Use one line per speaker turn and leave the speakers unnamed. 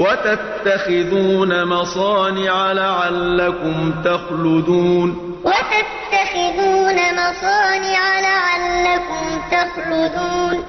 وتتخذون مصانع لعلكم تخلدون.
وتتخذون مصانع لعلكم تخلدون.